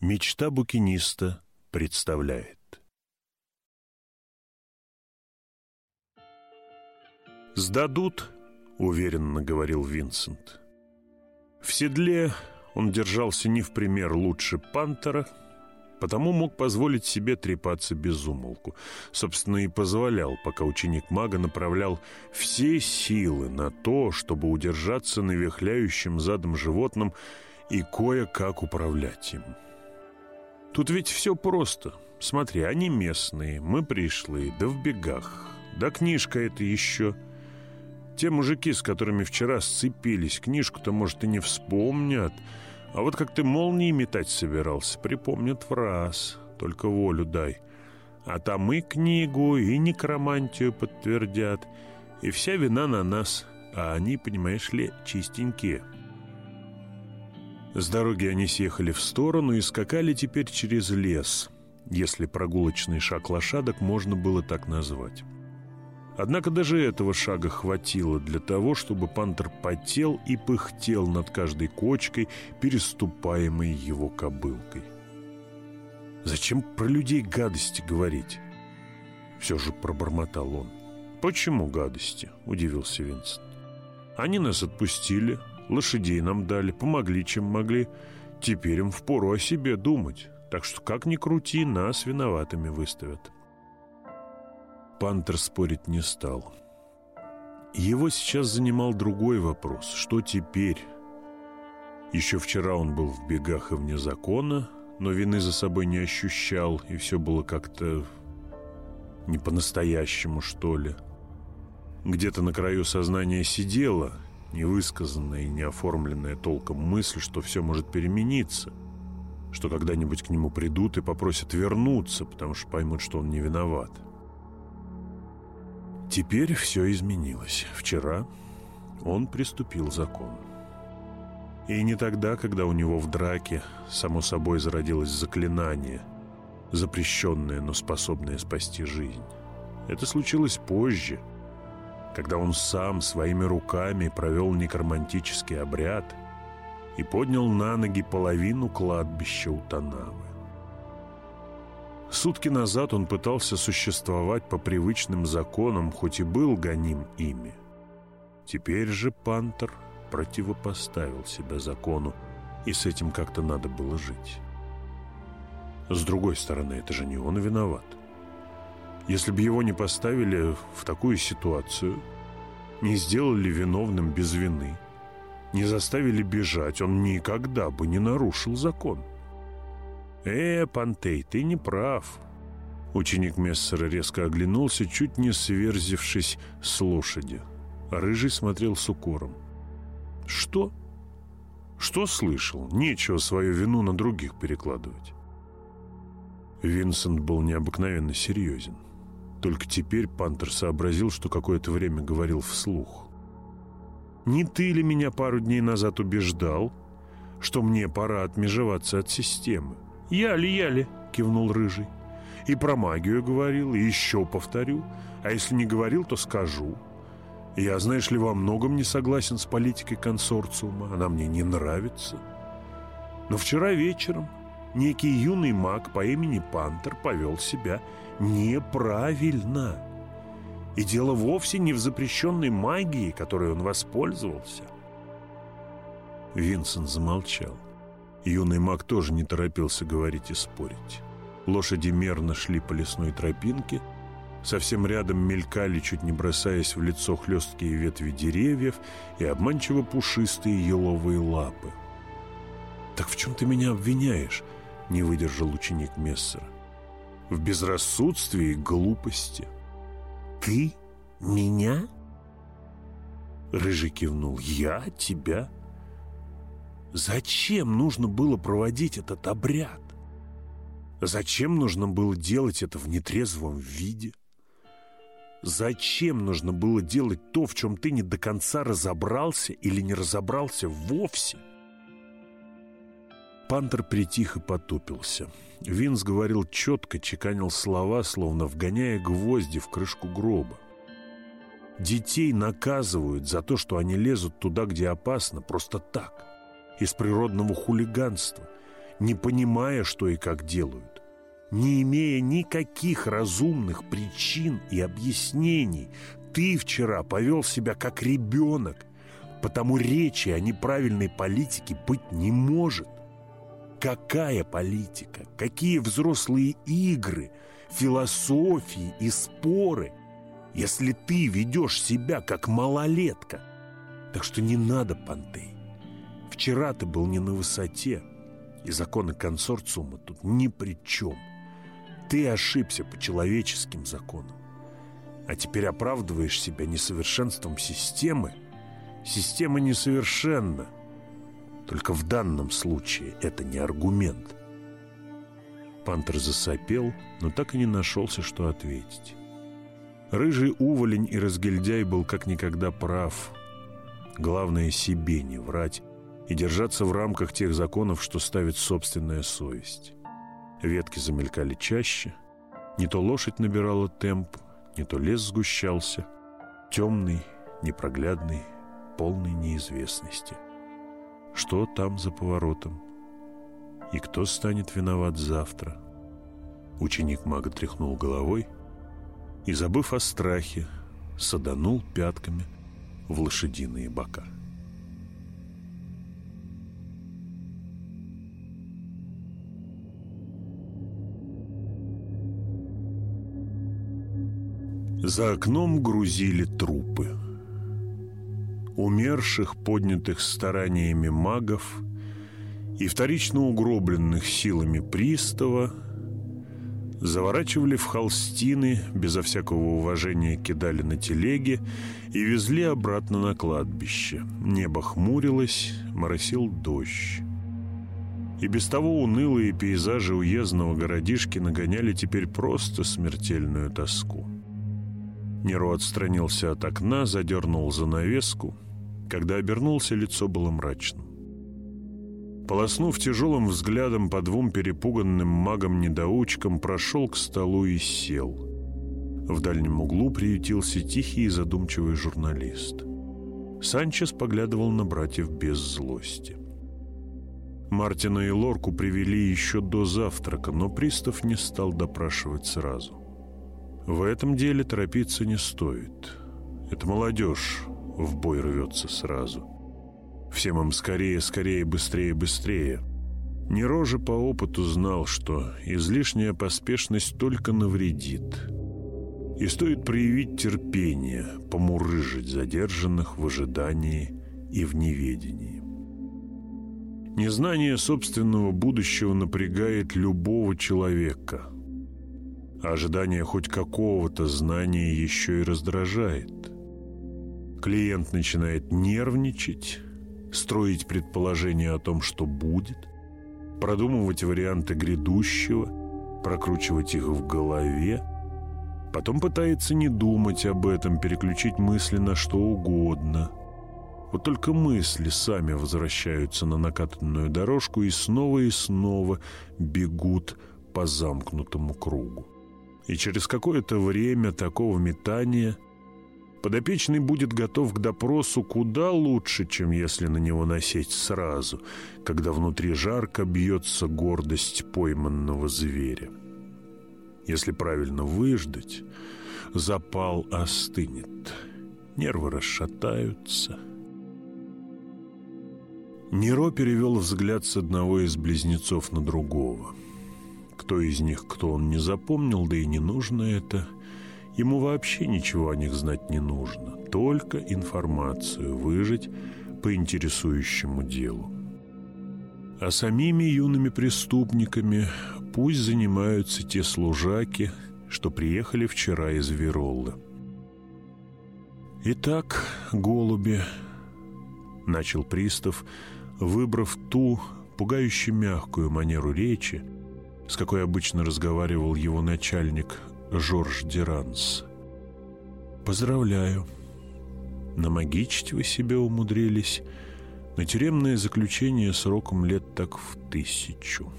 Мечта букиниста представляет. «Сдадут», — уверенно говорил Винсент. В седле он держался не в пример лучше пантера, потому мог позволить себе трепаться без умолку. Собственно, и позволял, пока ученик мага направлял все силы на то, чтобы удержаться на вихляющем задом животном и кое-как управлять им. Тут ведь все просто. Смотри, они местные, мы пришли, да в бегах. Да книжка это еще. Те мужики, с которыми вчера сцепились, книжку-то, может, и не вспомнят. А вот как ты молнии метать собирался, припомнят в раз. Только волю дай. А там и книгу, и некромантию подтвердят. И вся вина на нас. А они, понимаешь ли, чистенькие. С дороги они съехали в сторону и скакали теперь через лес, если прогулочный шаг лошадок можно было так назвать. Однако даже этого шага хватило для того, чтобы пантер потел и пыхтел над каждой кочкой, переступаемой его кобылкой. «Зачем про людей гадости говорить?» Все же пробормотал он. «Почему гадости?» – удивился Винсент. «Они нас отпустили, Лошадей нам дали, помогли, чем могли. Теперь им впору о себе думать. Так что, как ни крути, нас виноватыми выставят. Пантер спорить не стал. Его сейчас занимал другой вопрос. Что теперь? Еще вчера он был в бегах и вне закона, но вины за собой не ощущал, и все было как-то не по-настоящему, что ли. Где-то на краю сознания сидела невысказанная и неоформленная толком мысль, что все может перемениться, что когда-нибудь к нему придут и попросят вернуться, потому что поймут, что он не виноват. Теперь все изменилось. Вчера он приступил закон. И не тогда, когда у него в драке, само собой, зародилось заклинание, запрещенное, но способное спасти жизнь. Это случилось позже — когда он сам своими руками провел некромантический обряд и поднял на ноги половину кладбища у Танавы. Сутки назад он пытался существовать по привычным законам, хоть и был гоним ими. Теперь же Пантер противопоставил себя закону, и с этим как-то надо было жить. С другой стороны, это же не он виноват. Если бы его не поставили в такую ситуацию, не сделали виновным без вины, не заставили бежать, он никогда бы не нарушил закон. «Э, Пантей, ты не прав». Ученик Мессера резко оглянулся, чуть не сверзившись с лошади. Рыжий смотрел с укором. «Что?» «Что слышал? Нечего свою вину на других перекладывать». Винсент был необыкновенно серьезен. Только теперь Пантер сообразил, что какое-то время говорил вслух. «Не ты ли меня пару дней назад убеждал, что мне пора отмежеваться от системы?» «Я ли, я ли?» — кивнул Рыжий. «И про магию говорил, и еще повторю. А если не говорил, то скажу. Я, знаешь ли, во многом не согласен с политикой консорциума. Она мне не нравится. Но вчера вечером некий юный маг по имени Пантер повел себя неправильно. И дело вовсе не в запрещенной магии, которой он воспользовался. Винсент замолчал. Юный маг тоже не торопился говорить и спорить. Лошади мерно шли по лесной тропинке, Совсем рядом мелькали, чуть не бросаясь в лицо хлесткие ветви деревьев и обманчиво пушистые еловые лапы. «Так в чем ты меня обвиняешь?» — не выдержал ученик Мессера в безрассудстве и глупости. «Ты? Меня?» Рыжий кивнул. «Я? Тебя?» Зачем нужно было проводить этот обряд? Зачем нужно было делать это в нетрезвом виде? Зачем нужно было делать то, в чем ты не до конца разобрался или не разобрался вовсе? Пантер притих и потупился. Винс говорил четко, чеканил слова, словно вгоняя гвозди в крышку гроба. Детей наказывают за то, что они лезут туда, где опасно, просто так, из природного хулиганства, не понимая, что и как делают. Не имея никаких разумных причин и объяснений, ты вчера повел себя как ребенок, потому речи о неправильной политике быть не может. Какая политика? Какие взрослые игры, философии и споры, если ты ведешь себя как малолетка? Так что не надо, Пантей. Вчера ты был не на высоте, и законы консорциума тут ни при чем. Ты ошибся по человеческим законам. А теперь оправдываешь себя несовершенством системы. Система несовершенна. Только в данном случае это не аргумент. Пантер засопел, но так и не нашелся, что ответить. Рыжий уволень и разгильдяй был как никогда прав. Главное себе не врать и держаться в рамках тех законов, что ставит собственная совесть. Ветки замелькали чаще, не то лошадь набирала темп, не то лес сгущался, темный, непроглядный, полный неизвестности. Что там за поворотом? И кто станет виноват завтра? Ученик мага тряхнул головой и, забыв о страхе, саданул пятками в лошадиные бока. За окном грузили трупы. Умерших, поднятых стараниями магов и вторично угробленных силами пристава, заворачивали в холстины, безо всякого уважения кидали на телеги и везли обратно на кладбище. Небо хмурилось, моросил дождь. И без того унылые пейзажи уездного городишки нагоняли теперь просто смертельную тоску. Неро отстранился от окна, задернул занавеску. Когда обернулся, лицо было мрачным. Полоснув тяжелым взглядом по двум перепуганным магам-недоучкам, прошел к столу и сел. В дальнем углу приютился тихий и задумчивый журналист. Санчес поглядывал на братьев без злости. Мартина и Лорку привели еще до завтрака, но пристав не стал допрашивать сразу. В этом деле торопиться не стоит. Это молодежь в бой рвется сразу. Всем им скорее, скорее, быстрее, быстрее. Неро же по опыту знал, что излишняя поспешность только навредит. И стоит проявить терпение, помурыжить задержанных в ожидании и в неведении. Незнание собственного будущего напрягает любого человека – Ожидание хоть какого-то знания еще и раздражает. Клиент начинает нервничать, строить предположения о том, что будет, продумывать варианты грядущего, прокручивать их в голове, потом пытается не думать об этом, переключить мысли на что угодно. Вот только мысли сами возвращаются на накатанную дорожку и снова и снова бегут по замкнутому кругу и через какое-то время такого метания подопечный будет готов к допросу куда лучше, чем если на него насесть сразу, когда внутри жарко бьется гордость пойманного зверя. Если правильно выждать, запал остынет, нервы расшатаются. Неро перевел взгляд с одного из близнецов на другого — кто из них, кто он не запомнил, да и не нужно это. Ему вообще ничего о них знать не нужно, только информацию выжить по интересующему делу. А самими юными преступниками пусть занимаются те служаки, что приехали вчера из Вероллы. «Итак, голуби», — начал пристав, выбрав ту пугающе мягкую манеру речи, с какой обычно разговаривал его начальник Жорж Деранс. «Поздравляю. Намагичить вы себе умудрились. На тюремное заключение сроком лет так в тысячу».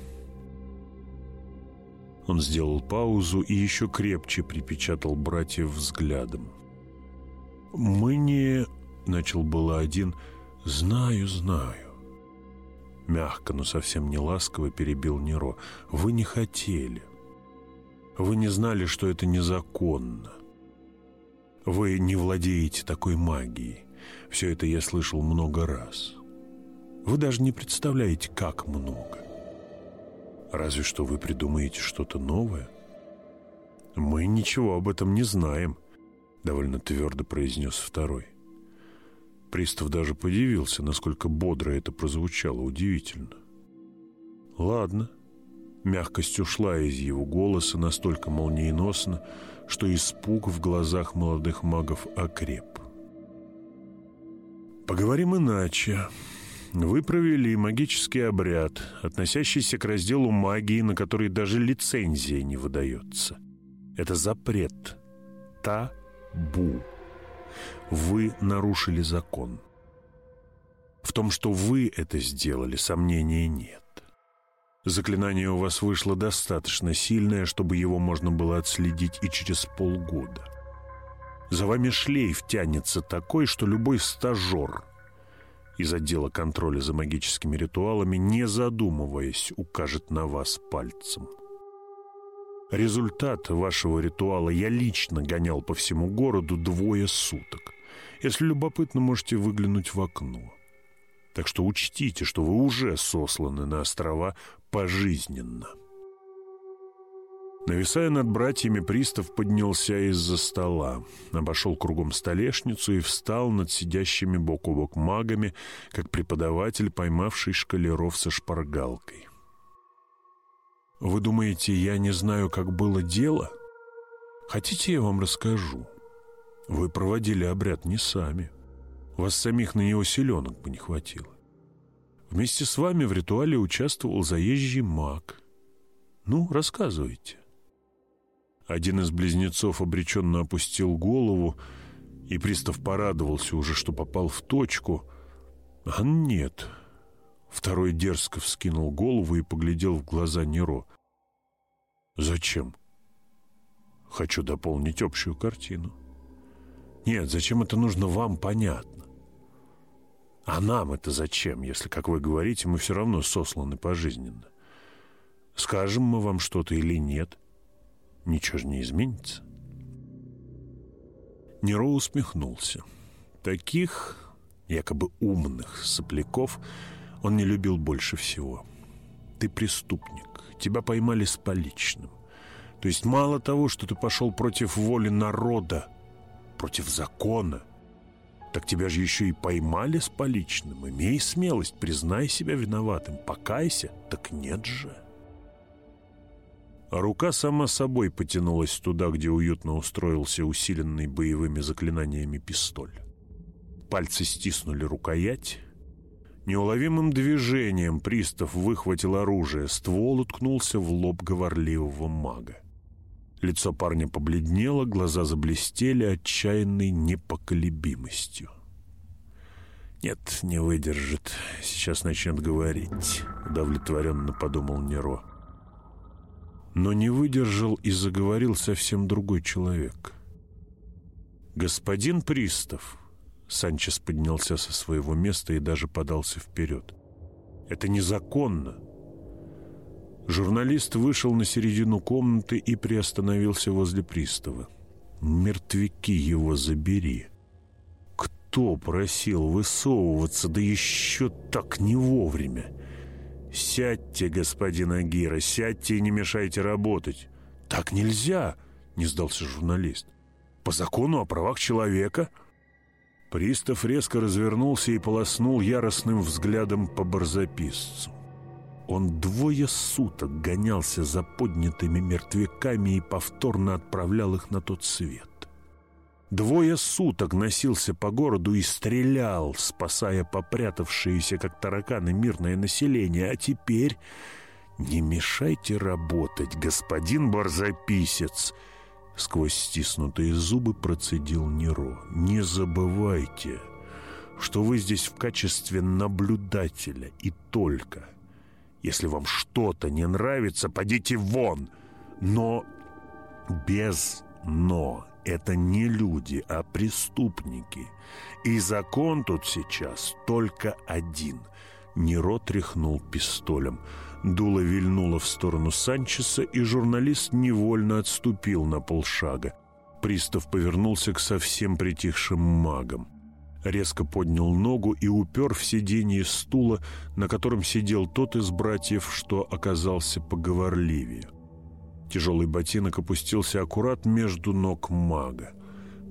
Он сделал паузу и еще крепче припечатал братьев взглядом. «Мы не...» — начал было один. «Знаю, знаю». Мягко, но совсем не ласково перебил Неро. Вы не хотели. Вы не знали, что это незаконно. Вы не владеете такой магией. Все это я слышал много раз. Вы даже не представляете, как много. Разве что вы придумаете что-то новое. Мы ничего об этом не знаем, довольно твердо произнес второй. Пристав даже подивился, насколько бодро это прозвучало, удивительно. «Ладно». Мягкость ушла из его голоса настолько молниеносно, что испуг в глазах молодых магов окреп. «Поговорим иначе. Вы провели магический обряд, относящийся к разделу магии, на который даже лицензия не выдается. Это запрет. Табу вы нарушили закон. В том, что вы это сделали, сомнения нет. Заклинание у вас вышло достаточно сильное, чтобы его можно было отследить и через полгода. За вами шлейф тянется такой, что любой стажер из отдела контроля за магическими ритуалами, не задумываясь, укажет на вас пальцем. Результат вашего ритуала я лично гонял по всему городу двое суток. Если любопытно, можете выглянуть в окно. Так что учтите, что вы уже сосланы на острова пожизненно. Нависая над братьями, пристав поднялся из-за стола, обошел кругом столешницу и встал над сидящими бок о бок магами, как преподаватель, поймавший шкалеров со шпаргалкой. «Вы думаете, я не знаю, как было дело? Хотите, я вам расскажу?» Вы проводили обряд не сами. Вас самих на него селенок бы не хватило. Вместе с вами в ритуале участвовал заезжий маг. Ну, рассказывайте. Один из близнецов обреченно опустил голову, и пристав порадовался уже, что попал в точку. А нет. Второй дерзко вскинул голову и поглядел в глаза Неро. Зачем? Хочу дополнить общую картину. Нет, зачем это нужно вам, понятно. А нам это зачем, если, как вы говорите, мы все равно сосланы пожизненно? Скажем мы вам что-то или нет, ничего же не изменится. Неро усмехнулся. Таких, якобы умных сопляков он не любил больше всего. Ты преступник, тебя поймали с поличным. То есть мало того, что ты пошел против воли народа, против закона. Так тебя же еще и поймали с поличным. Имей смелость, признай себя виноватым, покайся. Так нет же. Рука сама собой потянулась туда, где уютно устроился усиленный боевыми заклинаниями пистоль. Пальцы стиснули рукоять. Неуловимым движением пристав выхватил оружие, ствол уткнулся в лоб говорливого мага. Лицо парня побледнело, глаза заблестели отчаянной непоколебимостью. «Нет, не выдержит. Сейчас начнет говорить», — удовлетворенно подумал Неро. Но не выдержал и заговорил совсем другой человек. «Господин Пристав», — Санчес поднялся со своего места и даже подался вперед, — «это незаконно. Журналист вышел на середину комнаты и приостановился возле пристава. «Мертвяки его забери!» «Кто просил высовываться, да еще так не вовремя?» «Сядьте, господин Агира, сядьте и не мешайте работать!» «Так нельзя!» — не сдался журналист. «По закону о правах человека...» Пристав резко развернулся и полоснул яростным взглядом по барзаписцу. Он двое суток гонялся за поднятыми мертвяками и повторно отправлял их на тот свет. Двое суток носился по городу и стрелял, спасая попрятавшееся, как тараканы, мирное население. А теперь не мешайте работать, господин барзаписец!» Сквозь стиснутые зубы процедил Неро. «Не забывайте, что вы здесь в качестве наблюдателя и только». Если вам что-то не нравится, подите вон. Но без «но». Это не люди, а преступники. И закон тут сейчас только один. Неро тряхнул пистолем. Дуло вильнуло в сторону Санчеса, и журналист невольно отступил на полшага. Пристав повернулся к совсем притихшим магам. Резко поднял ногу и упер в сиденье стула, на котором сидел тот из братьев, что оказался поговорливее. Тяжелый ботинок опустился аккурат между ног мага.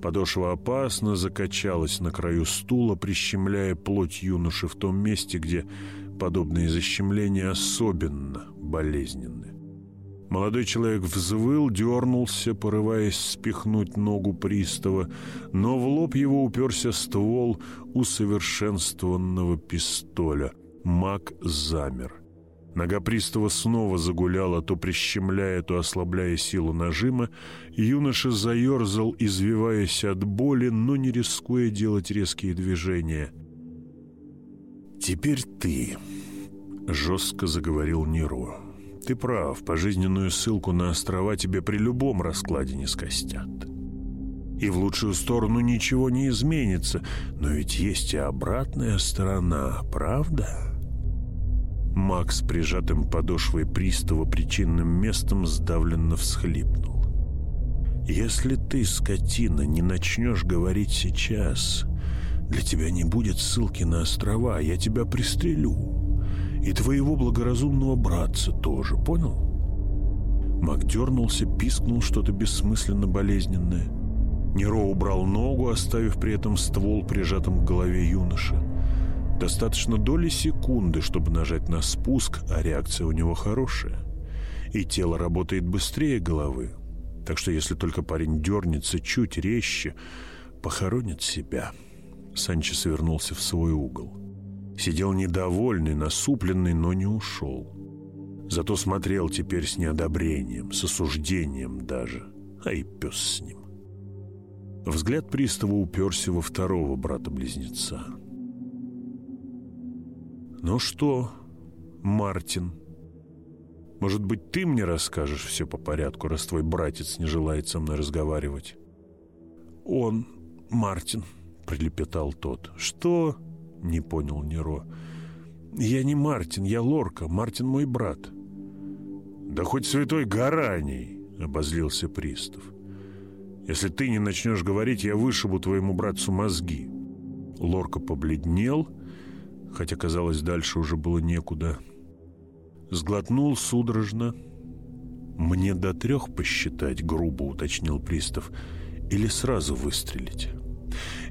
Подошва опасно закачалась на краю стула, прищемляя плоть юноши в том месте, где подобные защемления особенно болезненны. Молодой человек взвыл, дернулся, порываясь спихнуть ногу пристава, но в лоб его уперся ствол усовершенствованного пистоля. Маг замер. Нога пристава снова загуляла, то прищемляя, то ослабляя силу нажима. Юноша заерзал, извиваясь от боли, но не рискуя делать резкие движения. «Теперь ты», — жестко заговорил Неро. «Ты прав, пожизненную ссылку на острова тебе при любом раскладе не скостят. И в лучшую сторону ничего не изменится, но ведь есть и обратная сторона, правда?» Макс, прижатым подошвой пристава причинным местом, сдавленно всхлипнул. «Если ты, скотина, не начнешь говорить сейчас, для тебя не будет ссылки на острова, я тебя пристрелю. И твоего благоразумного братца тоже, понял?» Мак дернулся, пискнул что-то бессмысленно болезненное. Неро убрал ногу, оставив при этом ствол прижатым к голове юноши. Достаточно доли секунды, чтобы нажать на спуск, а реакция у него хорошая. И тело работает быстрее головы. Так что если только парень дернется чуть резче, похоронит себя. Санчес вернулся в свой угол. Сидел недовольный, насупленный, но не ушел. Зато смотрел теперь с неодобрением, с осуждением даже. А и пес с ним. Взгляд пристава уперся во второго брата-близнеца. «Ну что, Мартин, может быть, ты мне расскажешь все по порядку, раз твой братец не желает со мной разговаривать?» «Он, Мартин», — прилепетал тот. «Что?» — не понял Неро. «Я не Мартин, я Лорка. Мартин мой брат». «Да хоть святой Гараний!» — обозлился пристав. «Если ты не начнешь говорить, я вышибу твоему братцу мозги». Лорка побледнел хотя, казалось, дальше уже было некуда. Сглотнул судорожно. «Мне до трех посчитать», — грубо уточнил пристав, — «или сразу выстрелить?»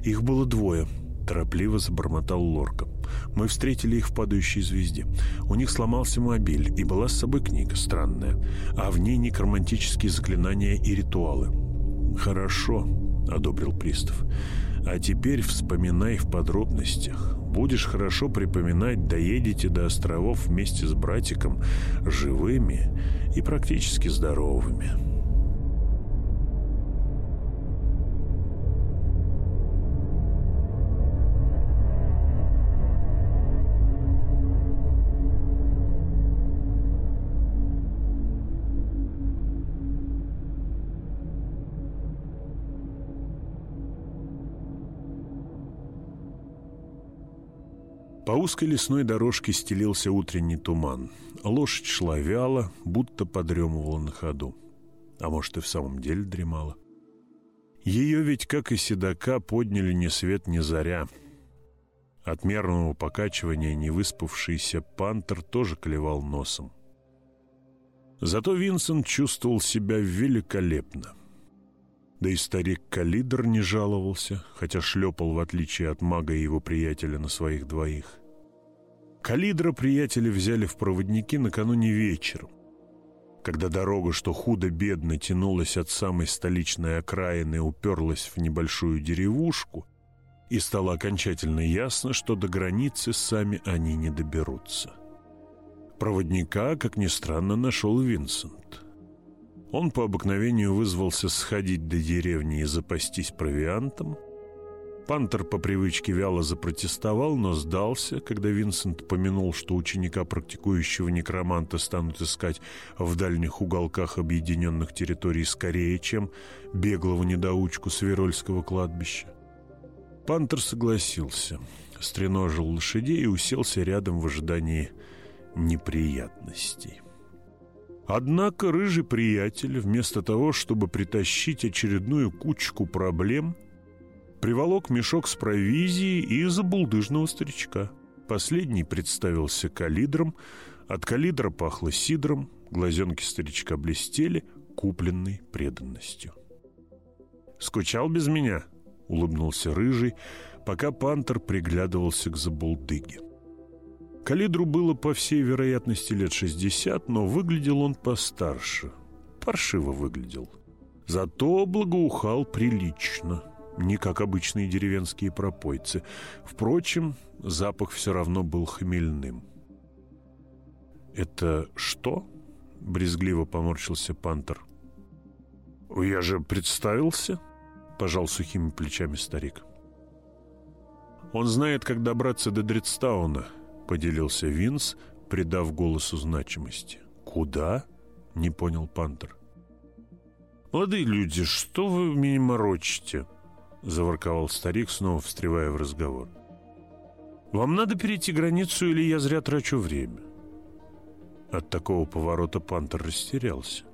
«Их было двое», — торопливо забормотал Лорка. «Мы встретили их в падающей звезде. У них сломался мобиль, и была с собой книга странная, а в ней некромантические заклинания и ритуалы». «Хорошо», — одобрил пристав. «А теперь вспоминай в подробностях. Будешь хорошо припоминать, доедете до островов вместе с братиком живыми и практически здоровыми». По узкой лесной дорожке стелился утренний туман. Лошадь шла вяло, будто подремывала на ходу. А может, и в самом деле дремала. Ее ведь, как и седока, подняли ни свет ни заря. От мерного покачивания невыспавшийся пантер тоже клевал носом. Зато Винсент чувствовал себя великолепно. Да и старик Калидр не жаловался, хотя шлепал, в отличие от мага и его приятеля, на своих двоих. Калидра приятели взяли в проводники накануне вечером, когда дорога, что худо-бедно тянулась от самой столичной окраины, уперлась в небольшую деревушку, и стало окончательно ясно, что до границы сами они не доберутся. Проводника, как ни странно, нашел Винсент – он по обыкновению вызвался сходить до деревни и запастись провиантом. Пантер по привычке вяло запротестовал, но сдался, когда Винсент помянул, что ученика практикующего некроманта станут искать в дальних уголках объединенных территорий скорее, чем беглого недоучку с Верольского кладбища. Пантер согласился. стреножил лошадей и уселся рядом в ожидании неприятностей. Однако рыжий приятель, вместо того, чтобы притащить очередную кучку проблем, приволок мешок с провизией и забулдыжного старичка. Последний представился калидром, от калидра пахло сидром, глазенки старичка блестели, купленной преданностью. «Скучал без меня?» — улыбнулся рыжий, пока пантер приглядывался к забулдыге. Калидру было, по всей вероятности, лет шестьдесят, но выглядел он постарше. Паршиво выглядел. Зато благоухал прилично, не как обычные деревенские пропойцы. Впрочем, запах все равно был хмельным. «Это что?» — брезгливо поморщился пантер. «Я же представился?» — пожал сухими плечами старик. «Он знает, как добраться до Дредстауна», поделился Винс, придав голосу значимости. «Куда?» — не понял Пантер. «Молодые люди, что вы меня морочите?» — заворковал старик, снова встревая в разговор. «Вам надо перейти границу, или я зря трачу время?» От такого поворота Пантер растерялся.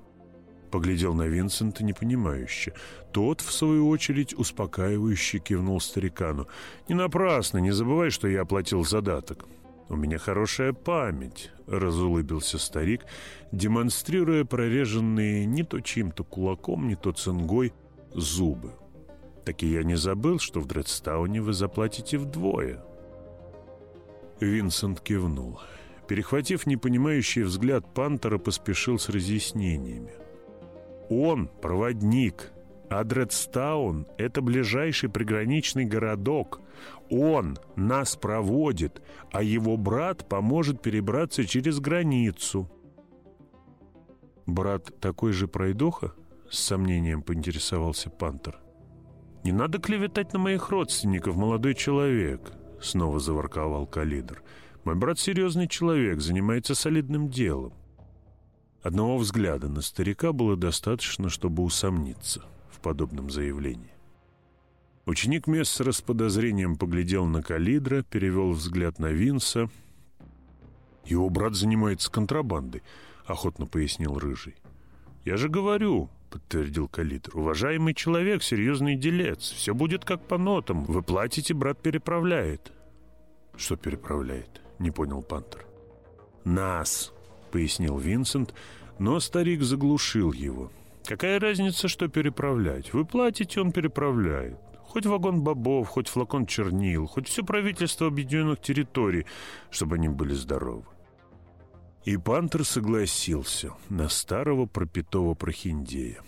Поглядел на Винсента непонимающе. Тот, в свою очередь, успокаивающе кивнул старикану. «Не напрасно, не забывай, что я оплатил задаток. «У меня хорошая память», — разулыбился старик, демонстрируя прореженные не то чьим-то кулаком, не то цингой зубы. «Так и я не забыл, что в Дредстауне вы заплатите вдвое». Винсент кивнул. Перехватив непонимающий взгляд Пантера, поспешил с разъяснениями. «Он — проводник, а Дредстаун — это ближайший приграничный городок. Он нас проводит, а его брат поможет перебраться через границу. «Брат такой же пройдоха?» — с сомнением поинтересовался Пантер. «Не надо клеветать на моих родственников, молодой человек», — снова заворковал Калидр. «Мой брат серьезный человек, занимается солидным делом». Одного взгляда на старика было достаточно, чтобы усомниться — в подобном заявлении. Ученик Мессера с подозрением поглядел на Калидра, перевел взгляд на Винса. «Его брат занимается контрабандой», — охотно пояснил Рыжий. «Я же говорю», — подтвердил Калидр, — «уважаемый человек, серьезный делец. Все будет как по нотам. Вы платите, брат переправляет». «Что переправляет?» — не понял Пантер. «Нас», — пояснил Винсент, но старик заглушил его. Какая разница, что переправлять? Вы платите, он переправляет. Хоть вагон бобов, хоть флакон чернил, хоть все правительство объединенных территорий, чтобы они были здоровы. И Пантер согласился на старого пропитого прохиндея.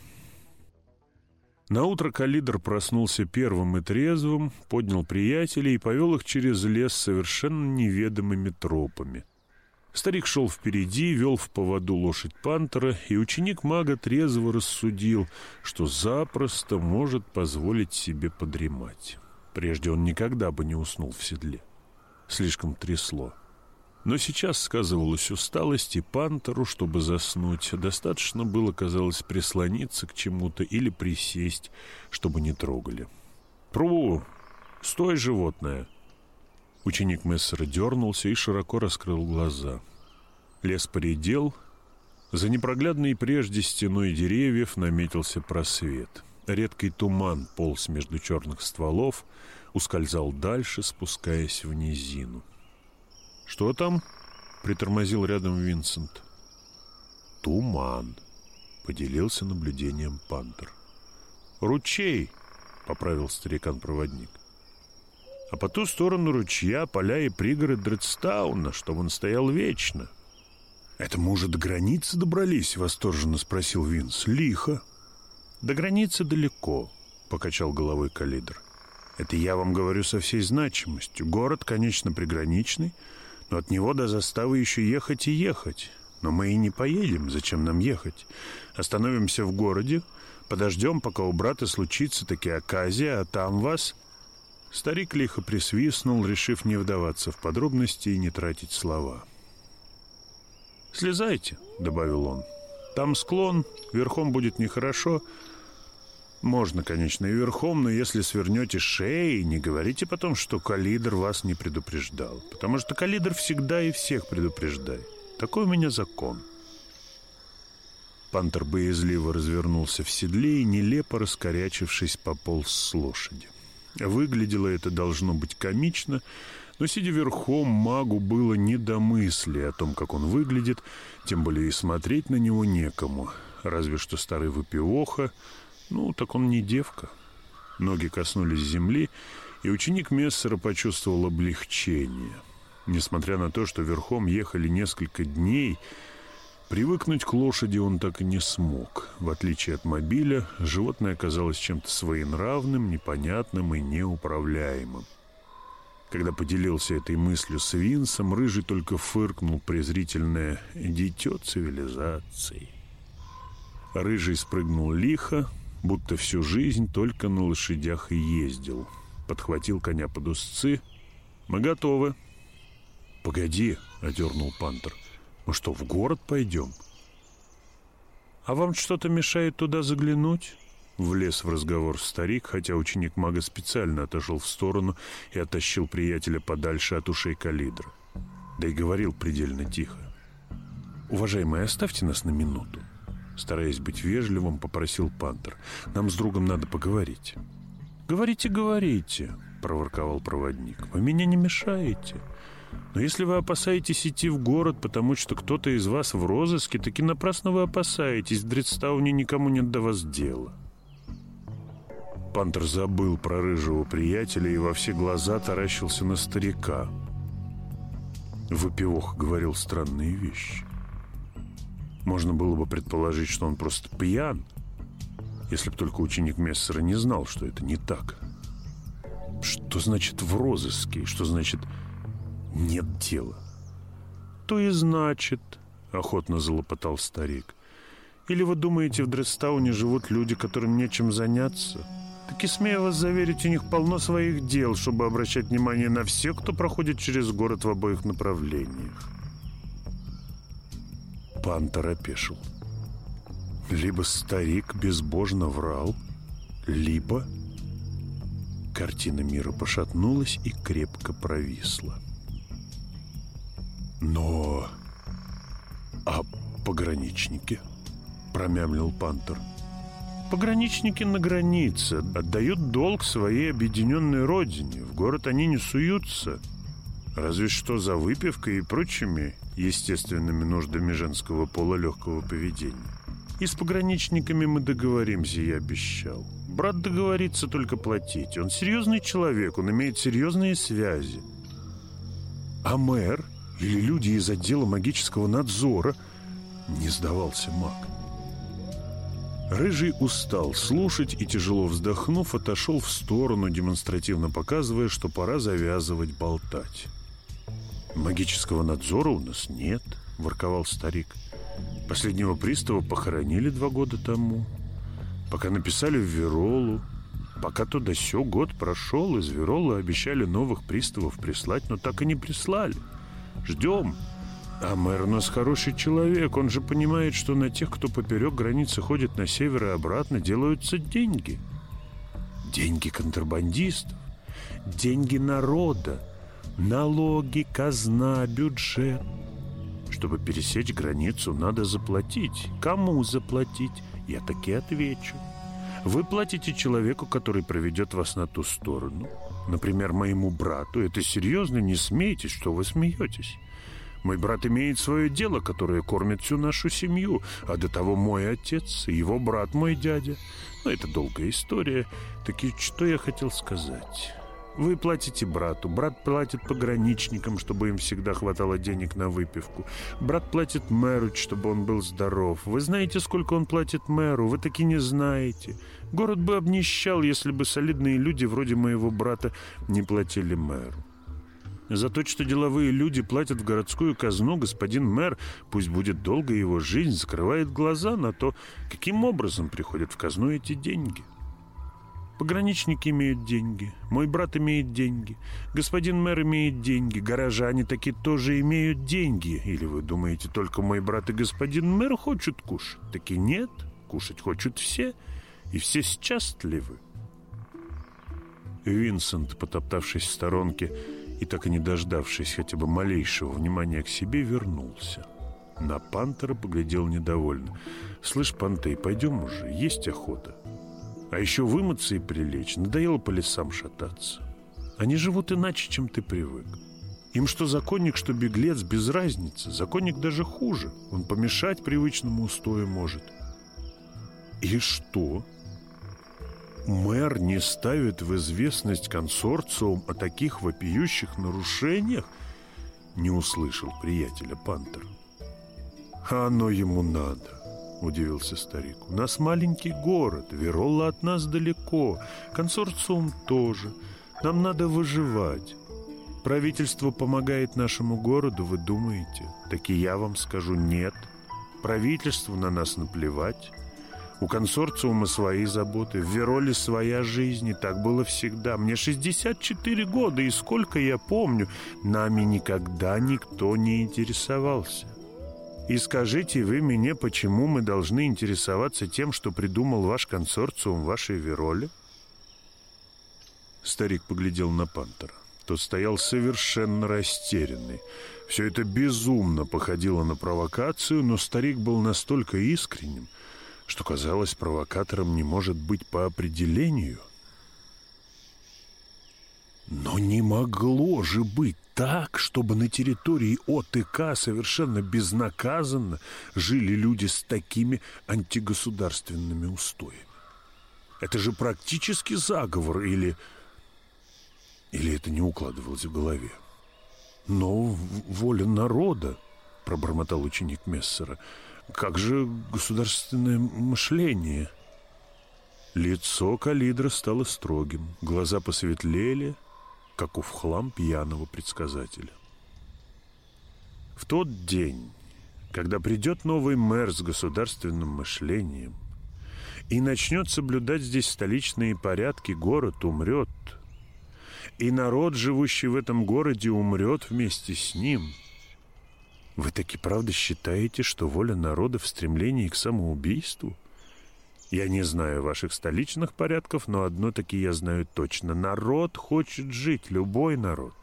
Наутро Калидр проснулся первым и трезвым, поднял приятелей и повел их через лес совершенно неведомыми тропами — Старик шел впереди, вел в поводу лошадь пантера, и ученик мага трезво рассудил, что запросто может позволить себе подремать. Прежде он никогда бы не уснул в седле. Слишком трясло. Но сейчас сказывалась усталость, и пантеру, чтобы заснуть, достаточно было, казалось, прислониться к чему-то или присесть, чтобы не трогали. «Пру! Стой, животное!» Ученик Мессера дернулся и широко раскрыл глаза. Лес поредел. За непроглядной прежде стеной деревьев наметился просвет. Редкий туман полз между черных стволов, ускользал дальше, спускаясь в низину. «Что там?» — притормозил рядом Винсент. «Туман», — поделился наблюдением Пантер. «Ручей», — поправил старикан-проводник а по ту сторону ручья поля и пригород Дредстауна, чтобы он стоял вечно. «Это, может, до границы добрались?» — восторженно спросил Винс. «Лихо». «До границы далеко», — покачал головой Калидр. «Это я вам говорю со всей значимостью. Город, конечно, приграничный, но от него до заставы еще ехать и ехать. Но мы и не поедем. Зачем нам ехать? Остановимся в городе, подождем, пока у брата случится таки оказия, а там вас...» Старик лихо присвистнул, решив не вдаваться в подробности и не тратить слова. «Слезайте», — добавил он. «Там склон, верхом будет нехорошо. Можно, конечно, и верхом, но если свернете шеи, не говорите потом, что калидр вас не предупреждал. Потому что калидр всегда и всех предупреждает. Такой у меня закон. Пантер боязливо развернулся в седле и, нелепо раскорячившись, пополз с лошади. Выглядело это должно быть комично, но, сидя верхом, магу было не до мысли о том, как он выглядит, тем более и смотреть на него некому, разве что старый выпивоха, ну, так он не девка. Ноги коснулись земли, и ученик Мессера почувствовал облегчение. Несмотря на то, что верхом ехали несколько дней, привыкнуть к лошади он так и не смог. В отличие от мобиля, животное оказалось чем-то своенравным, непонятным и неуправляемым. Когда поделился этой мыслью с Винсом, Рыжий только фыркнул презрительное «дитё цивилизации». Рыжий спрыгнул лихо, будто всю жизнь только на лошадях и ездил. Подхватил коня под узцы. «Мы готовы». «Погоди», — одернул Пантер. «Мы что, в город пойдем?» «А вам что-то мешает туда заглянуть?» Влез в разговор старик, хотя ученик мага специально отошел в сторону и оттащил приятеля подальше от ушей калидра. Да и говорил предельно тихо. «Уважаемые, оставьте нас на минуту». Стараясь быть вежливым, попросил Пантер. «Нам с другом надо поговорить». «Говорите, говорите», — проворковал проводник. «Вы меня не мешаете. Но если вы опасаетесь идти в город, потому что кто-то из вас в розыске, таки напрасно вы опасаетесь. В Дредстауне никому нет до вас дела». Пантер забыл про рыжего приятеля и во все глаза таращился на старика. Выпивох говорил странные вещи. Можно было бы предположить, что он просто пьян, если бы только ученик Мессера не знал, что это не так. Что значит в розыске? Что значит нет дела? То и значит, охотно залопотал старик. Или вы думаете, в Дрестауне живут люди, которым нечем заняться? Так и смею вас заверить, у них полно своих дел, чтобы обращать внимание на всех, кто проходит через город в обоих направлениях. Пантер опешил. Либо старик безбожно врал, либо... Картина мира пошатнулась и крепко провисла. Но... А пограничники? Промямлил Пантер. Пограничники на границе отдают долг своей объединенной родине. В город они не суются. Разве что за выпивкой и прочими естественными нуждами женского пола легкого поведения. И с пограничниками мы договоримся, я обещал. Брат договорится только платить. Он серьезный человек, он имеет серьезные связи. А мэр или люди из отдела магического надзора не сдавался маг. Рыжий устал слушать и, тяжело вздохнув, отошел в сторону, демонстративно показывая, что пора завязывать болтать. «Магического надзора у нас нет», — ворковал старик. «Последнего пристава похоронили два года тому. Пока написали в Веролу. Пока туда сё год прошел, из Веролы обещали новых приставов прислать, но так и не прислали. Ждем. А мэр у нас хороший человек. Он же понимает, что на тех, кто поперек границы ходит на север и обратно, делаются деньги. Деньги контрабандистов. Деньги народа. Налоги, казна, бюджет. Чтобы пересечь границу, надо заплатить. Кому заплатить? Я таки отвечу. Вы платите человеку, который проведет вас на ту сторону. Например, моему брату. Это серьезно? Не смейтесь, что вы смеетесь. Мой брат имеет свое дело, которое кормит всю нашу семью, а до того мой отец и его брат мой дядя. Но это долгая история. Так и что я хотел сказать? Вы платите брату, брат платит пограничникам, чтобы им всегда хватало денег на выпивку. Брат платит мэру, чтобы он был здоров. Вы знаете, сколько он платит мэру? Вы таки не знаете. Город бы обнищал, если бы солидные люди вроде моего брата не платили мэру. За то, что деловые люди платят в городскую казну, господин мэр, пусть будет долго его жизнь, закрывает глаза на то, каким образом приходят в казну эти деньги. Пограничники имеют деньги, мой брат имеет деньги, господин мэр имеет деньги, горожане таки тоже имеют деньги. Или вы думаете, только мой брат и господин мэр хочет кушать? Таки нет, кушать хочут все. И все счастливы. Винсент, потоптавшись в сторонке и так и не дождавшись хотя бы малейшего внимания к себе, вернулся. На пантера поглядел недовольно. «Слышь, Пантей, пойдем уже, есть охота. А еще вымыться и прилечь. Надоело по лесам шататься. Они живут иначе, чем ты привык. Им что законник, что беглец, без разницы. Законник даже хуже. Он помешать привычному устою может». «И что?» Мэр не ставит в известность консорциум о таких вопиющих нарушениях? Не услышал приятеля Пантер. А оно ему надо, удивился старик. У нас маленький город, Веролла от нас далеко, консорциум тоже. Нам надо выживать. Правительство помогает нашему городу, вы думаете? Так и я вам скажу нет. Правительству на нас наплевать. У консорциума свои заботы, в Вероле своя жизнь, и так было всегда. Мне 64 года, и сколько я помню, нами никогда никто не интересовался. И скажите вы мне, почему мы должны интересоваться тем, что придумал ваш консорциум вашей Вероле? Старик поглядел на Пантера. Тот стоял совершенно растерянный. Все это безумно походило на провокацию, но старик был настолько искренним, что, казалось, провокатором не может быть по определению. Но не могло же быть так, чтобы на территории ОТК совершенно безнаказанно жили люди с такими антигосударственными устоями. Это же практически заговор или... Или это не укладывалось в голове? Но воля народа, пробормотал ученик Мессера, — как же государственное мышление? Лицо Калидра стало строгим, глаза посветлели, как у вхлам пьяного предсказателя. В тот день, когда придет новый мэр с государственным мышлением и начнет соблюдать здесь столичные порядки, город умрет, и народ, живущий в этом городе, умрет вместе с ним – вы таки правда считаете, что воля народа в стремлении к самоубийству? Я не знаю ваших столичных порядков, но одно таки я знаю точно. Народ хочет жить, любой народ.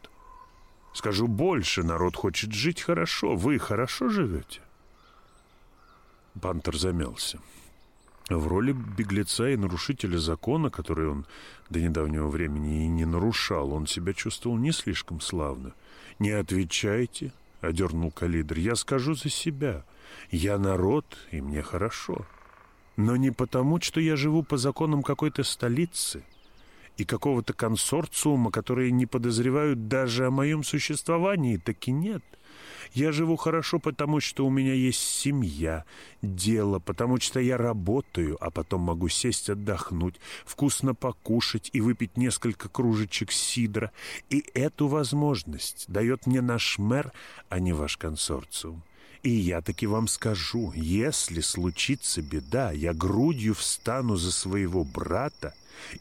Скажу больше, народ хочет жить хорошо. Вы хорошо живете? Пантер замялся. В роли беглеца и нарушителя закона, который он до недавнего времени и не нарушал, он себя чувствовал не слишком славно. «Не отвечайте», — одернул Калидр. «Я скажу за себя. Я народ, и мне хорошо. Но не потому, что я живу по законам какой-то столицы и какого-то консорциума, которые не подозревают даже о моем существовании, так и нет». Я живу хорошо, потому что у меня есть семья, дело, потому что я работаю, а потом могу сесть отдохнуть, вкусно покушать и выпить несколько кружечек сидра. И эту возможность дает мне наш мэр, а не ваш консорциум. И я таки вам скажу, если случится беда, я грудью встану за своего брата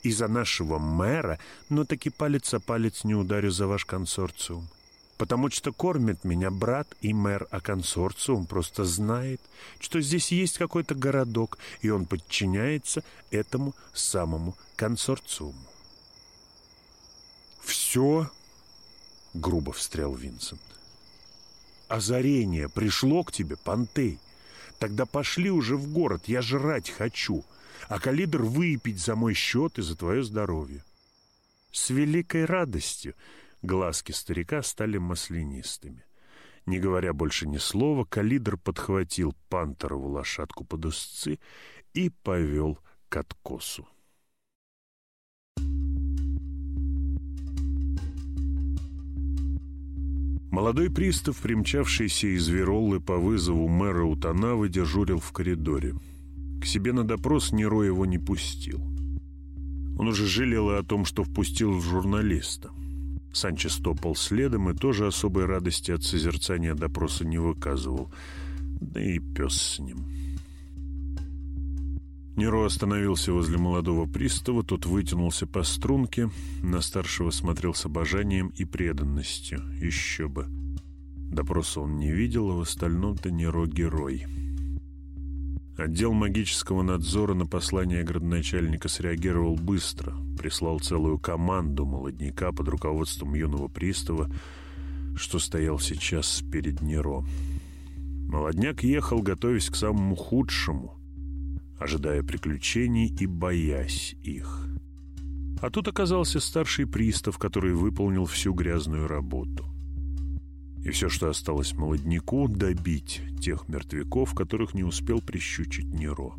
и за нашего мэра, но таки палец о палец не ударю за ваш консорциум потому что кормит меня брат и мэр, а консорциум просто знает, что здесь есть какой-то городок, и он подчиняется этому самому консорциуму. «Все?» — грубо встрял Винсент. «Озарение пришло к тебе, Пантей. Тогда пошли уже в город, я жрать хочу, а калидр выпить за мой счет и за твое здоровье». «С великой радостью!» Глазки старика стали маслянистыми. Не говоря больше ни слова, калидр подхватил пантерову лошадку под узцы и повел к откосу. Молодой пристав, примчавшийся из Вероллы по вызову мэра Утанавы, дежурил в коридоре. К себе на допрос Неро его не пустил. Он уже жалел о том, что впустил журналиста. Санчес топал следом и тоже особой радости от созерцания допроса не выказывал. Да и пес с ним. Неро остановился возле молодого пристава, тот вытянулся по струнке, на старшего смотрел с обожанием и преданностью. Еще бы. Допроса он не видел, а в остальном-то Неро герой. Отдел магического надзора на послание градоначальника среагировал быстро, прислал целую команду молодняка под руководством юного пристава, что стоял сейчас перед Неро. Молодняк ехал, готовясь к самому худшему, ожидая приключений и боясь их. А тут оказался старший пристав, который выполнил всю грязную работу. И все, что осталось молодняку, добить тех мертвяков, которых не успел прищучить Неро.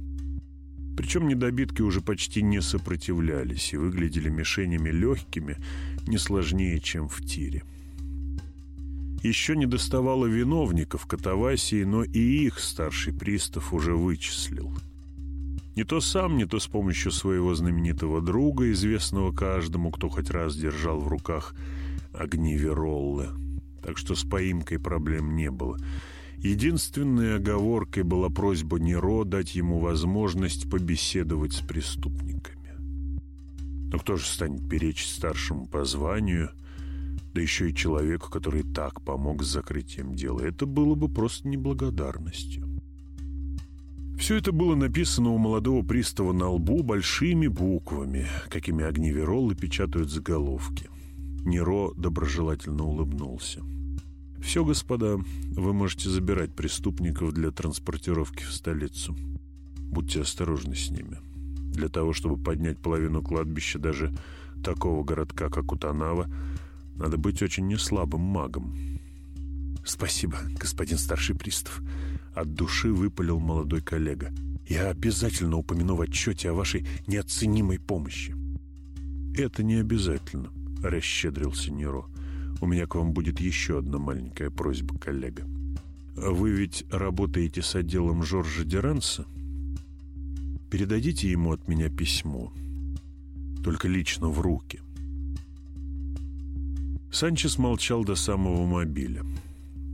Причем недобитки уже почти не сопротивлялись и выглядели мишенями легкими, не сложнее, чем в тире. Еще не доставало виновников катавасии, но и их старший пристав уже вычислил. Не то сам, не то с помощью своего знаменитого друга, известного каждому, кто хоть раз держал в руках огни Вероллы – так что с поимкой проблем не было. Единственной оговоркой была просьба Неро дать ему возможность побеседовать с преступниками. Но кто же станет перечить старшему по званию, да еще и человеку, который так помог с закрытием дела? Это было бы просто неблагодарностью. Все это было написано у молодого пристава на лбу большими буквами, какими огневеролы печатают заголовки. Неро доброжелательно улыбнулся. «Все, господа, вы можете забирать преступников для транспортировки в столицу. Будьте осторожны с ними. Для того, чтобы поднять половину кладбища даже такого городка, как Утанава, надо быть очень неслабым магом». «Спасибо, господин старший пристав», — от души выпалил молодой коллега. «Я обязательно упомяну в отчете о вашей неоценимой помощи». «Это не обязательно», — расщедрился Неро. У меня к вам будет еще одна маленькая просьба, коллега. Вы ведь работаете с отделом Жоржа Деранса? Передадите ему от меня письмо. Только лично в руки. Санчес молчал до самого мобиля.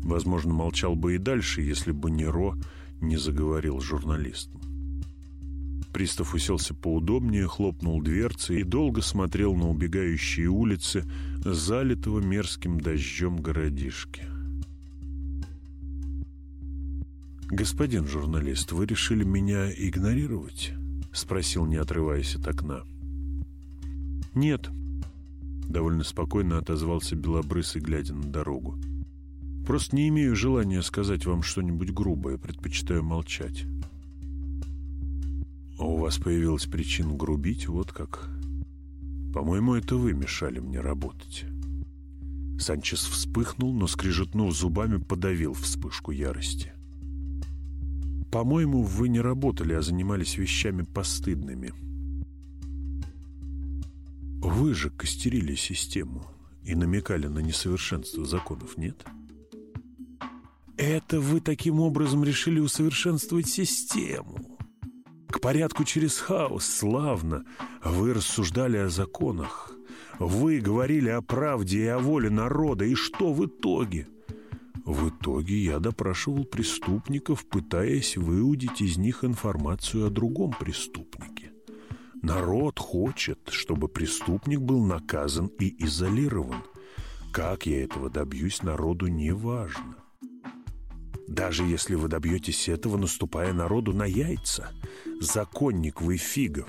Возможно, молчал бы и дальше, если бы Неро не заговорил с журналистом. Пристав уселся поудобнее, хлопнул дверцы и долго смотрел на убегающие улицы залитого мерзким дождем городишки. «Господин журналист, вы решили меня игнорировать?» — спросил, не отрываясь от окна. «Нет», — довольно спокойно отозвался Белобрысый, глядя на дорогу. «Просто не имею желания сказать вам что-нибудь грубое, предпочитаю молчать». У вас появилась причина грубить, вот как. По-моему, это вы мешали мне работать. Санчес вспыхнул, но, скрижетнув зубами, подавил вспышку ярости. «По-моему, вы не работали, а занимались вещами постыдными. Вы же костерили систему и намекали на несовершенство законов, нет?» «Это вы таким образом решили усовершенствовать систему?» К порядку через хаос, славно. Вы рассуждали о законах. Вы говорили о правде и о воле народа. И что в итоге? В итоге я допрашивал преступников, пытаясь выудить из них информацию о другом преступнике. Народ хочет, чтобы преступник был наказан и изолирован. Как я этого добьюсь, народу не важно. Даже если вы добьетесь этого, наступая народу на яйца. Законник вы фигов.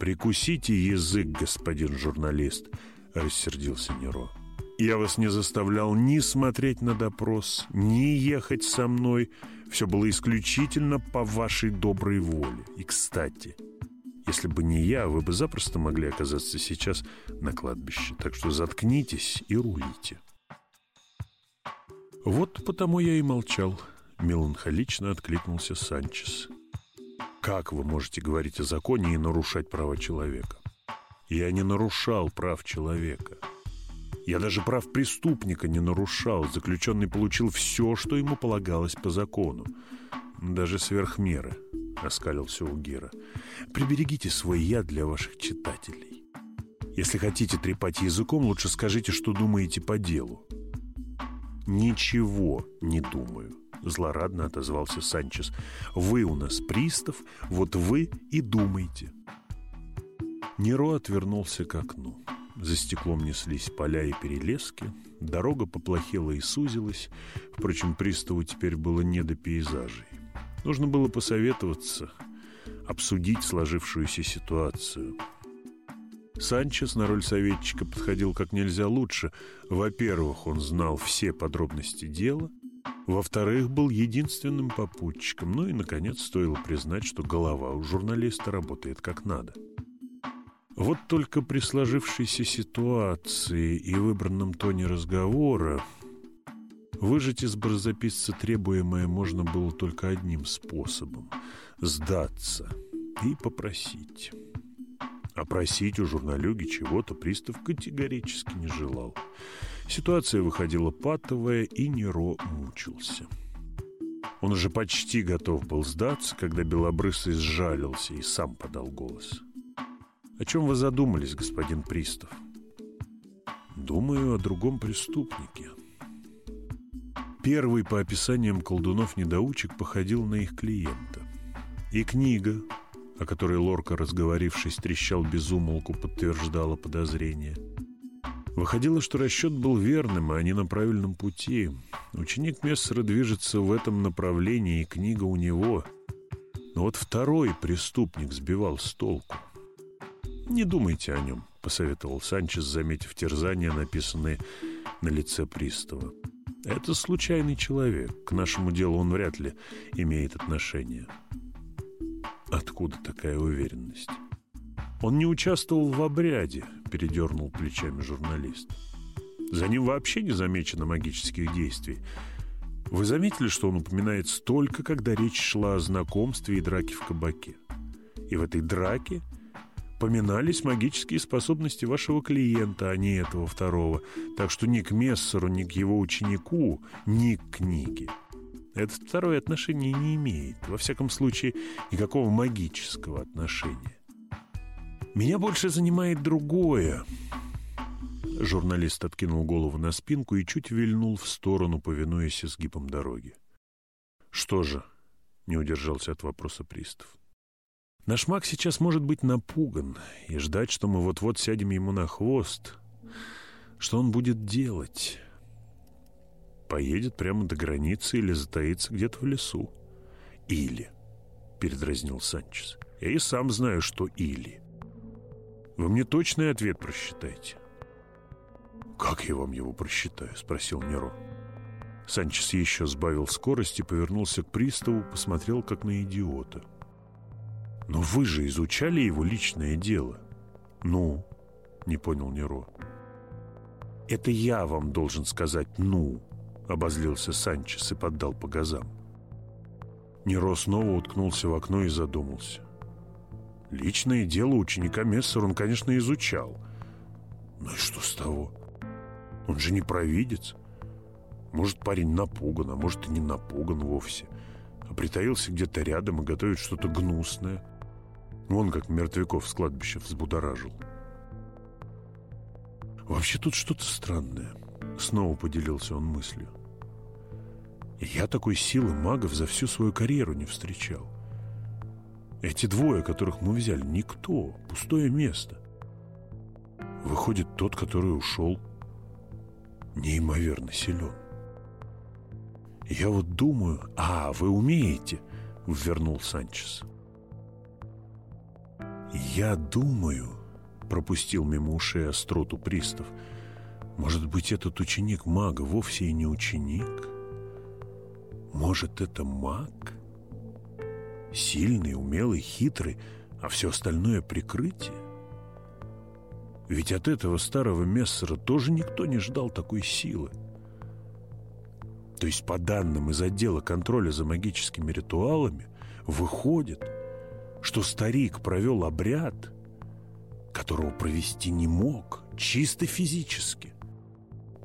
«Прикусите язык, господин журналист», — рассердился Неро. «Я вас не заставлял ни смотреть на допрос, ни ехать со мной. Все было исключительно по вашей доброй воле. И, кстати, если бы не я, вы бы запросто могли оказаться сейчас на кладбище. Так что заткнитесь и рулите». «Вот потому я и молчал», — меланхолично откликнулся Санчес. «Как вы можете говорить о законе и нарушать права человека?» «Я не нарушал прав человека. Я даже прав преступника не нарушал. Заключенный получил все, что ему полагалось по закону. Даже сверх меры», — оскалился Угира. «Приберегите свой яд для ваших читателей. Если хотите трепать языком, лучше скажите, что думаете по делу. «Ничего не думаю», — злорадно отозвался Санчес. «Вы у нас пристав, вот вы и думайте». Неро отвернулся к окну. За стеклом неслись поля и перелески, дорога поплохела и сузилась, впрочем, приставу теперь было не до пейзажей. Нужно было посоветоваться, обсудить сложившуюся ситуацию. Санчес на роль советчика подходил как нельзя лучше. Во-первых, он знал все подробности дела. Во-вторых, был единственным попутчиком. Ну и, наконец, стоило признать, что голова у журналиста работает как надо. Вот только при сложившейся ситуации и выбранном тоне разговора выжать из барзаписца требуемое можно было только одним способом – сдаться и попросить. А просить у журналюги чего-то пристав категорически не желал. Ситуация выходила патовая, и Неро мучился. Он уже почти готов был сдаться, когда Белобрысый сжалился и сам подал голос. «О чем вы задумались, господин пристав?» «Думаю о другом преступнике». Первый по описаниям колдунов-недоучек походил на их клиента. И книга, о которой Лорка, разговорившись, трещал безумолку, подтверждала подозрение. Выходило, что расчет был верным, а они на правильном пути. Ученик Мессера движется в этом направлении, и книга у него. Но вот второй преступник сбивал с толку. «Не думайте о нем», — посоветовал Санчес, заметив терзания, написанные на лице пристава. «Это случайный человек. К нашему делу он вряд ли имеет отношение». Откуда такая уверенность? Он не участвовал в обряде, передернул плечами журналист. За ним вообще не замечено магических действий. Вы заметили, что он упоминается только, когда речь шла о знакомстве и драке в кабаке? И в этой драке поминались магические способности вашего клиента, а не этого второго. Так что ни к Мессеру, ни к его ученику, ни к книге этот второе отношение не имеет, во всяком случае, никакого магического отношения. Меня больше занимает другое. Журналист откинул голову на спинку и чуть вильнул в сторону, повинуясь изгибам дороги. «Что же?» — не удержался от вопроса пристав. «Наш маг сейчас может быть напуган и ждать, что мы вот-вот сядем ему на хвост. Что он будет делать?» Поедет прямо до границы или затаится где-то в лесу. Или, передразнил Санчес, я и сам знаю, что или. Вы мне точный ответ просчитайте. Как я вам его просчитаю? Спросил Неро. Санчес еще сбавил скорость и повернулся к приставу, посмотрел как на идиота. «Но вы же изучали его личное дело». «Ну?» — не понял Неро. «Это я вам должен сказать «ну», — обозлился Санчес и поддал по газам. Неро снова уткнулся в окно и задумался. Личное дело ученика Мессер он, конечно, изучал. Ну и что с того? Он же не провидец. Может, парень напуган, а может и не напуган вовсе. А притаился где-то рядом и готовит что-то гнусное. Вон как мертвяков с кладбища взбудоражил. Вообще тут что-то странное. Снова поделился он мыслью. Я такой силы магов за всю свою карьеру не встречал. Эти двое, которых мы взяли, никто, пустое место. Выходит, тот, который ушел, неимоверно силен. Я вот думаю... А, вы умеете, вернул Санчес. Я думаю, пропустил мимо ушей остроту пристав, может быть, этот ученик мага вовсе и не ученик? Может, это маг? Сильный, умелый, хитрый, а все остальное прикрытие? Ведь от этого старого мессера тоже никто не ждал такой силы. То есть, по данным из отдела контроля за магическими ритуалами, выходит, что старик провел обряд, которого провести не мог, чисто физически.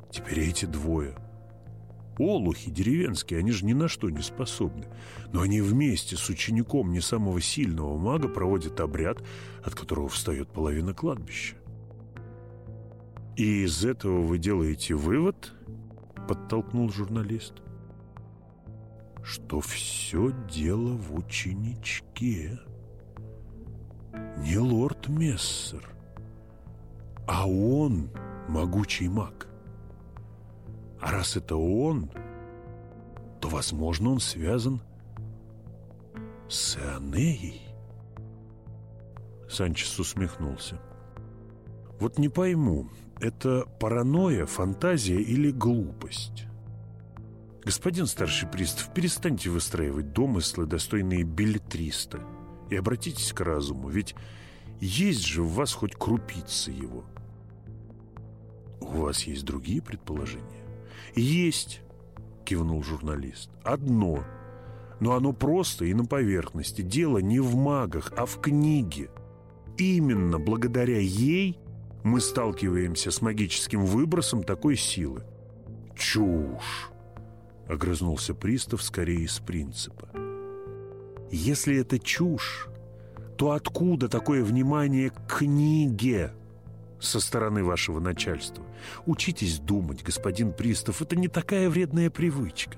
Теперь эти двое. Олухи деревенские, они же ни на что не способны. Но они вместе с учеником не самого сильного мага проводят обряд, от которого встает половина кладбища. «И из этого вы делаете вывод?» — подтолкнул журналист. «Что все дело в ученичке. Не лорд Мессер, а он могучий маг». А раз это он, то, возможно, он связан С Ионеей? Санчес усмехнулся. Вот не пойму, это паранойя, фантазия или глупость? Господин старший пристав, перестаньте выстраивать домыслы, достойные билетриста, и обратитесь к разуму, ведь есть же в вас хоть крупица его. У вас есть другие предположения? Есть, кивнул журналист. Одно. Но оно просто и на поверхности. Дело не в магах, а в книге. Именно благодаря ей мы сталкиваемся с магическим выбросом такой силы. Чушь! Огрызнулся пристав скорее из принципа. Если это чушь, то откуда такое внимание к книге со стороны вашего начальства? Учитесь думать, господин пристав, это не такая вредная привычка.